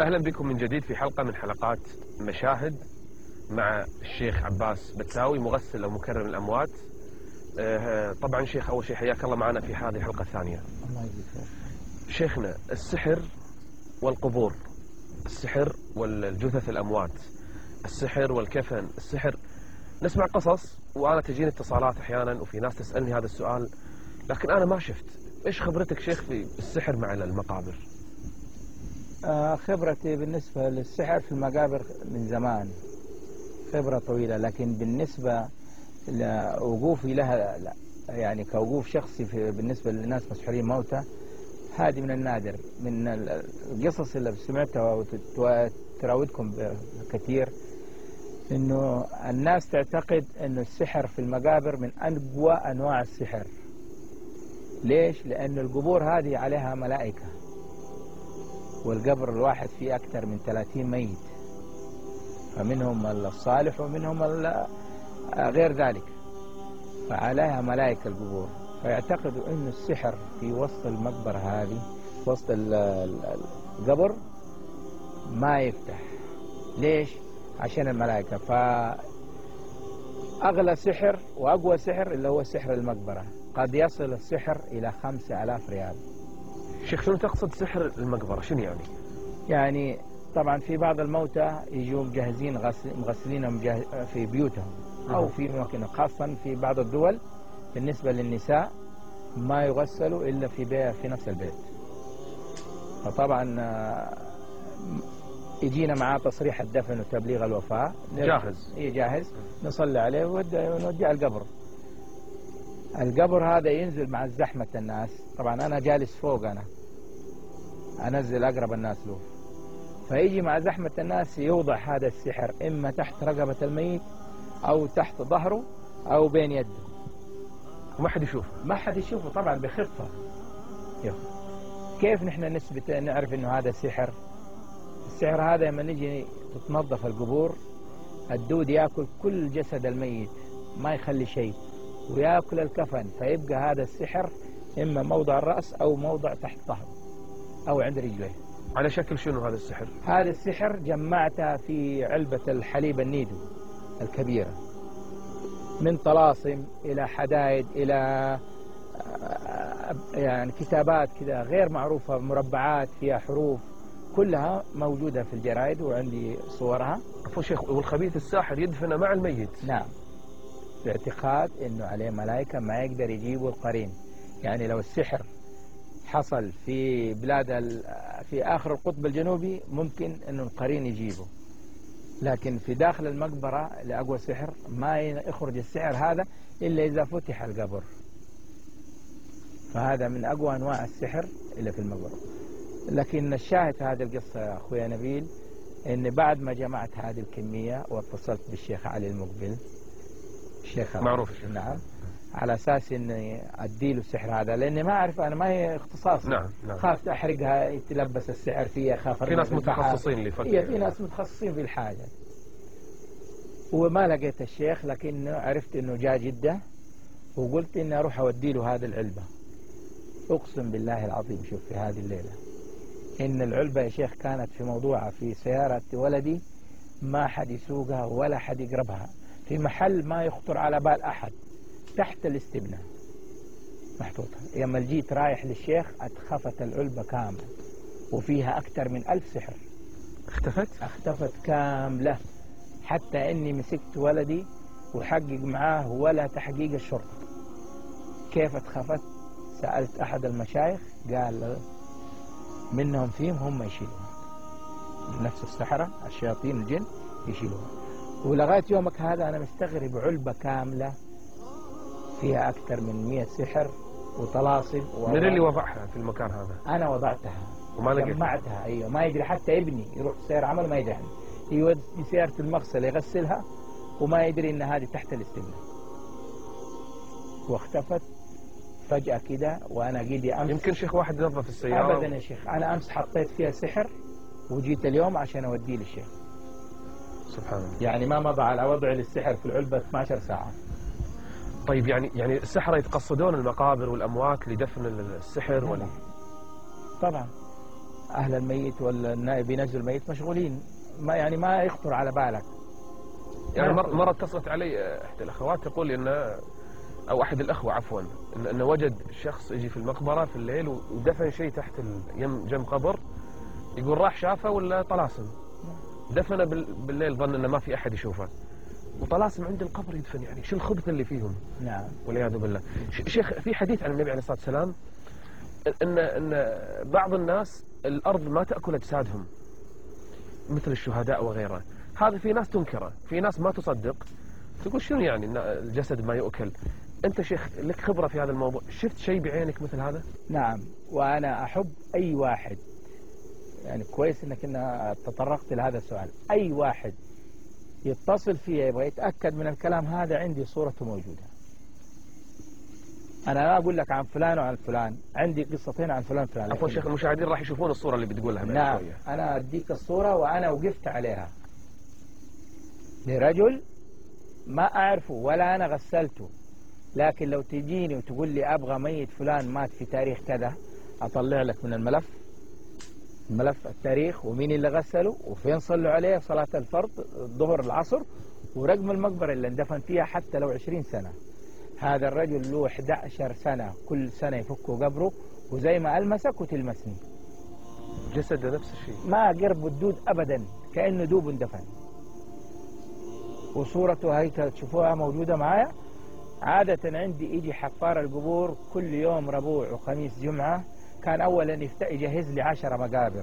أهلا بكم من جديد في حلقة من حلقات مشاهد مع الشيخ عباس بتساوي مغسل أو مكرم الأموات. آه، طبعا شيخ أول شيء حياك الله معنا في هذه الحلقة الثانية. الله يجزيك شيخنا السحر والقبور السحر والجثث الأموات السحر والكفن السحر. نسمع قصص وأنا تجيني اتصالات أحيانا وفي ناس تسألني هذا السؤال لكن أنا ما شفت. إيش خبرتك شيخ في السحر مع المقابر؟ خبرتي بالنسبة للسحر في المقابر من زمان. خبرة طويلة لكن بالنسبة لوقوفي لها لا يعني كوقوف شخصي في بالنسبة للناس مسحورين موتى هذه من النادر. من ال- القصص اللي سمعتها وت- وتراودكم كثير إنه الناس تعتقد إنه السحر في المقابر من أقوى أنواع السحر. ليش؟ لأن القبور هذه عليها ملائكة. والقبر الواحد فيه أكثر من 30 ميت. فمنهم الصالح ومنهم غير ذلك. فعليها ملائكة القبور. فيعتقدوا أن السحر في وسط المقبرة هذه وسط ال- ال- القبر ما يفتح. ليش؟ عشان الملائكة. فأغلى سحر وأقوى سحر اللي هو سحر المقبرة. قد يصل السحر إلى خمسة ألاف ريال. شيخ شنو تقصد سحر المقبرة؟ شنو يعني؟ يعني طبعا في بعض الموتى يجوا مجهزين غسل مغسلينهم في بيوتهم أو. في مكان خاصة في بعض الدول بالنسبة للنساء ما يغسلوا إلا في في نفس البيت. فطبعا آه، يجينا معاه تصريح الدفن وتبليغ الوفاة. جاهز. إيه جاهز. نصلي عليه ود- ونوديه القبر. القبر هذا ينزل مع زحمة الناس. طبعا أنا جالس فوق أنا أنزل أقرب الناس له. فيجي مع زحمة الناس يوضع هذا السحر إما تحت رقبة الميت أو تحت ظهره أو بين يده. وما حد يشوف ما حد يشوفه طبعا بخفة يو. كيف نحن نثبت نعرف إنه هذا سحر؟ السحر هذا لما نجي تتنظف القبور الدود يأكل كل جسد الميت ما يخلي شيء ويأكل الكفن فيبقى هذا السحر إما موضع الرأس أو موضع تحت ظهره. أو عند رجليه. على شكل شنو هذا السحر؟ هذا السحر جمعتها في علبة الحليب النيدو الكبيرة. من طلاسم إلى حدائد إلى آه، يعني كتابات كذا غير معروفة مربعات فيها حروف كلها موجودة في الجرائد وعندي صورها. عفوا شيخ والخبيث الساحر يدفن مع الميت. نعم. باعتقاد إنه عليه ملائكة ما يقدر يجيبوا القرين. يعني لو السحر حصل في بلاد في آخر القطب الجنوبي ممكن إنه القرين يجيبه لكن في داخل المقبرة لأقوى سحر ما يخرج السحر هذا إلا إذا فتح القبر فهذا من أقوى أنواع السحر اللي في المقبرة لكن الشاهد في هذه القصة يا أخويا نبيل إن بعد ما جمعت هذه الكمية واتصلت بالشيخ علي المقبل الشيخ. معروف الشيخ. نعم على أساس إني أديله السحر هذا لأني ما أعرف أنا ما هي اختصاصي نعم نعم. خاف أحرقها يتلبس السحر فيها خاف في ناس. متخصصين اللي هي في يفكر ناس متخصصين في الحاجة. وما لقيت الشيخ لكن عرفت إنه جاء جدة وقلت إني أروح أودي له هذه العلبة. أقسم بالله العظيم شوف في هذه الليلة. إن العلبة يا شيخ كانت في موضوعها في سيارة ولدي ما حد يسوقها ولا حد يقربها. في محل ما يخطر على بال أحد. تحت الاستبنة محطوطة. لما جيت رايح للشيخ أتخفت العلبة كامل وفيها أكثر من ألف سحر. اختفت؟ اختفت كاملة. حتى إني مسكت ولدي وحقق معاه ولا تحقيق الشرطة. كيف اتخفت؟ سألت أحد المشايخ قال منهم فيهم هم يشيلوها. نفس السحرة الشياطين الجن يشيلوها. ولغاية يومك هذا أنا مستغرب علبة كاملة فيها أكثر من 100 سحر وطلاسم من اللي وضعها في المكان هذا؟ أنا وضعتها. وما لقيت؟ جمعتها أيوه. ما يدري حتى ابني يروح سير عمل ما يدري عنها يودي سيارة المغسل يغسلها وما يدري إن هذه تحت الاستبنة واختفت فجأة كده وأنا قيدي أمس. يمكن شيخ واحد ينظف السيارة ابدا يا شيخ. أنا أمس حطيت فيها سحر وجيت اليوم عشان أوديه للشيخ. سبحان الله. يعني ما مضى على وضعي للسحر في العلبة 12 ساعة طيب يعني يعني السحرة يتقصدون المقابر والأموات لدفن السحر ولا طبعا. أهل الميت ولا النائب ينزل الميت مشغولين. ما يعني ما يخطر على بالك. يعني. مرة اتصلت علي إحدى الأخوات تقول لي إن أو أحد الأخوة عفوا إن, إنه وجد شخص يجي في المقبرة في الليل ودفن شيء تحت يم جنب قبر يقول راح شافه ولا طلاسم؟ دفنه بال- بالليل ظن إنه ما في أحد يشوفه. وطلاسم عند القبر يدفن يعني شو الخبث اللي فيهم؟ نعم. والعياذ بالله. شيخ في حديث عن النبي عليه الصلاة والسلام إن إن بعض الناس الأرض ما تأكل أجسادهم مثل الشهداء وغيره. هذا في ناس تنكره في ناس ما تصدق. تقول شنو يعني إن الجسد ما يؤكل؟ أنت شيخ لك خبرة في هذا الموضوع؟ شفت شيء بعينك مثل هذا؟ نعم. وأنا أحب أي واحد. يعني كويس أنك إن تطرقت لهذا السؤال. أي واحد. يتصل فيه يبغى يتأكد من الكلام هذا عندي صورته موجودة. أنا لا أقول لك عن فلان وعن فلان عندي قصتين عن فلان فلان عفوا شيخ المشاهدين راح يشوفون الصورة اللي بتقولها نعم شوية. أنا أديك الصورة وأنا وقفت عليها. لرجل ما أعرفه ولا أنا غسلته لكن لو تجيني وتقول لي أبغى ميت فلان مات في تاريخ كذا أطلع لك من الملف. الملف التاريخ ومين اللي غسله وفين صلوا عليه صلاة الفرض الظهر العصر ورقم المقبرة اللي اندفن فيها حتى لو 20 سنة. هذا الرجل له 11 سنة كل سنة يفكوا قبره وزي ما ألمسك وتلمسني جسده نفس الشيء. ما قرب الدود ابدا كأنه دوب اندفن. وصورته هيك تشوفوها موجودة معايا؟ عادة عندي يجي حفار القبور كل يوم ربوع وخميس جمعة كان أولا يجهز لي عشرة مقابر.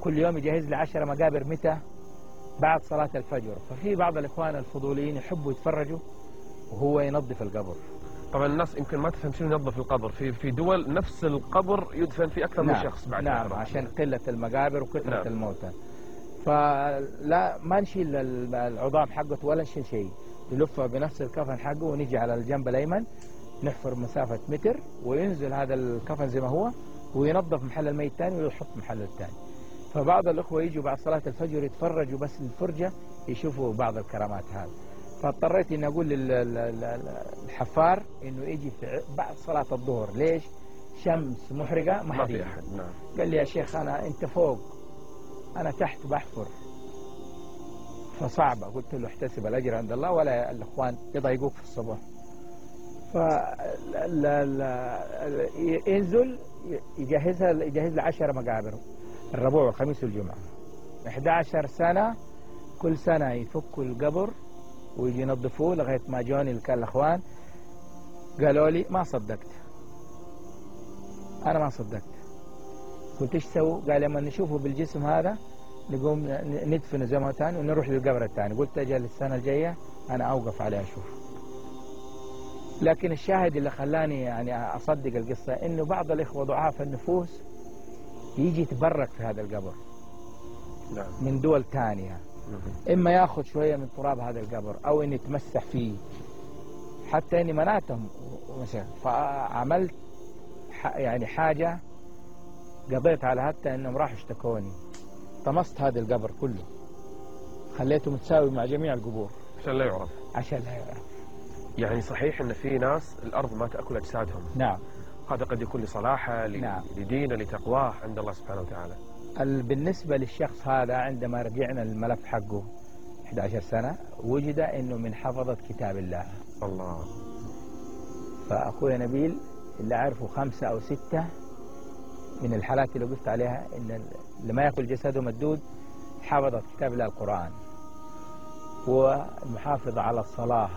كل يوم يجهز لي عشرة مقابر. متى؟ بعد صلاة الفجر. ففي بعض الإخوان الفضوليين يحبوا يتفرجوا وهو ينظف القبر. طبعا الناس يمكن ما تفهم شنو ينظف القبر. في في دول نفس القبر يدفن فيه أكثر من شخص بعد نعم فترة. عشان قلة المقابر وكثرة نعم. نعم. الموتى. فلا ما نشيل ال- العظام حقته ولا نشيل شيء. نلفها بنفس الكفن حقه ونجي على الجنب الأيمن. نحفر مسافة متر وينزل هذا الكفن زي ما هو وينظف محل الميت الثاني ويحط محله الثاني. فبعض الأخوة يجوا بعد صلاة الفجر يتفرجوا بس الفرجة يشوفوا بعض الكرامات هذه. فاضطريت إني أقول للحفار إنه يجي في بعد صلاة الظهر. ليش؟ شمس محرقة ما ما حد في. أحد نعم. قال لي يا شيخ أنا أنت فوق أنا تحت بحفر. فصعبة. قلت له احتسب الأجر عند الله ولا الإخوان يضايقوك في الصبح ف ال- ال- ال- ينزل يجهزها يجهز 10 مقابر الربوع والخميس والجمعة. 11 سنة كل سنة يفكوا القبر ويجي ينظفوه لغاية ما جوني الك- الأخوان قالوا لي ما صدقت. أنا ما صدقت. قلت إيش سووا؟ قال لما نشوفه بالجسم هذا نقوم ندفنه زي ما ثاني ونروح للقبر الثاني قلت أجل السنة الجاية أنا أوقف عليه أشوف لكن الشاهد اللي خلاني يعني أصدق القصة إنه بعض الإخوة ضعاف النفوس يجي يتبرك في هذا القبر. نعم. من دول ثانية مهم. إما يأخذ شوية من تراب هذا القبر أو إنه يتمسح فيه. حتى إني منعتهم. مثلا فعملت يعني حاجة قضيت على حتى إنهم راحوا اشتكوني. طمست هذا القبر كله. خليته متساوي مع جميع القبور. عشان لا يعرف. عشان لا يعرف. يعني صحيح إن في ناس الأرض ما تاكل اجسادهم نعم. هذا قد يكون لصلاحه نعم. لدينه لتقواه عند الله سبحانه وتعالى. ال- بالنسبة للشخص هذا عندما رجعنا الملف حقه 11 سنة وجد إنه من حفظة كتاب الله. الله. فأخوي نبيل اللي أعرفه خمسة أو ستة من الحالات اللي وقفت عليها إن اللي ما يأكل جسده مدود حافظت كتاب الله القرآن. والمحافظة على الصلاة.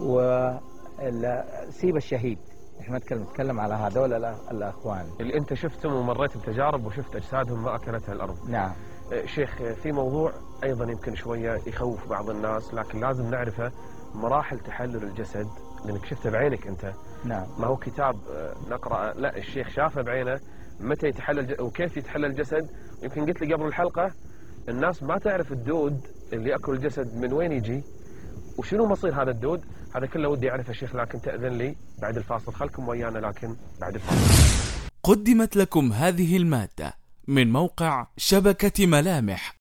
وسيب الشهيد. إحنا نتكلم نتكلم على هذول الأخوان. اللي أنت شفتهم ومريت بتجارب وشفت أجسادهم ما اكلتها الأرض. نعم. آه، شيخ في موضوع أيضا يمكن شوية يخوف بعض الناس لكن لازم نعرفه. مراحل تحلل الجسد لأنك شفته بعينك أنت. نعم. ما هو كتاب آه، نقرا لا الشيخ شافه بعينه. متى يتحلل وكيف يتحلل الجسد؟ يمكن قلت لي قبل الحلقة الناس ما تعرف الدود اللي يأكل الجسد من وين يجي؟ وشنو مصير هذا الدود؟ هذا كله ودي اعرفه شيخ لكن تأذن لي بعد الفاصل. خلكم ويانا لكن بعد الفاصل. قدمت لكم هذه المادة من موقع شبكة ملامح.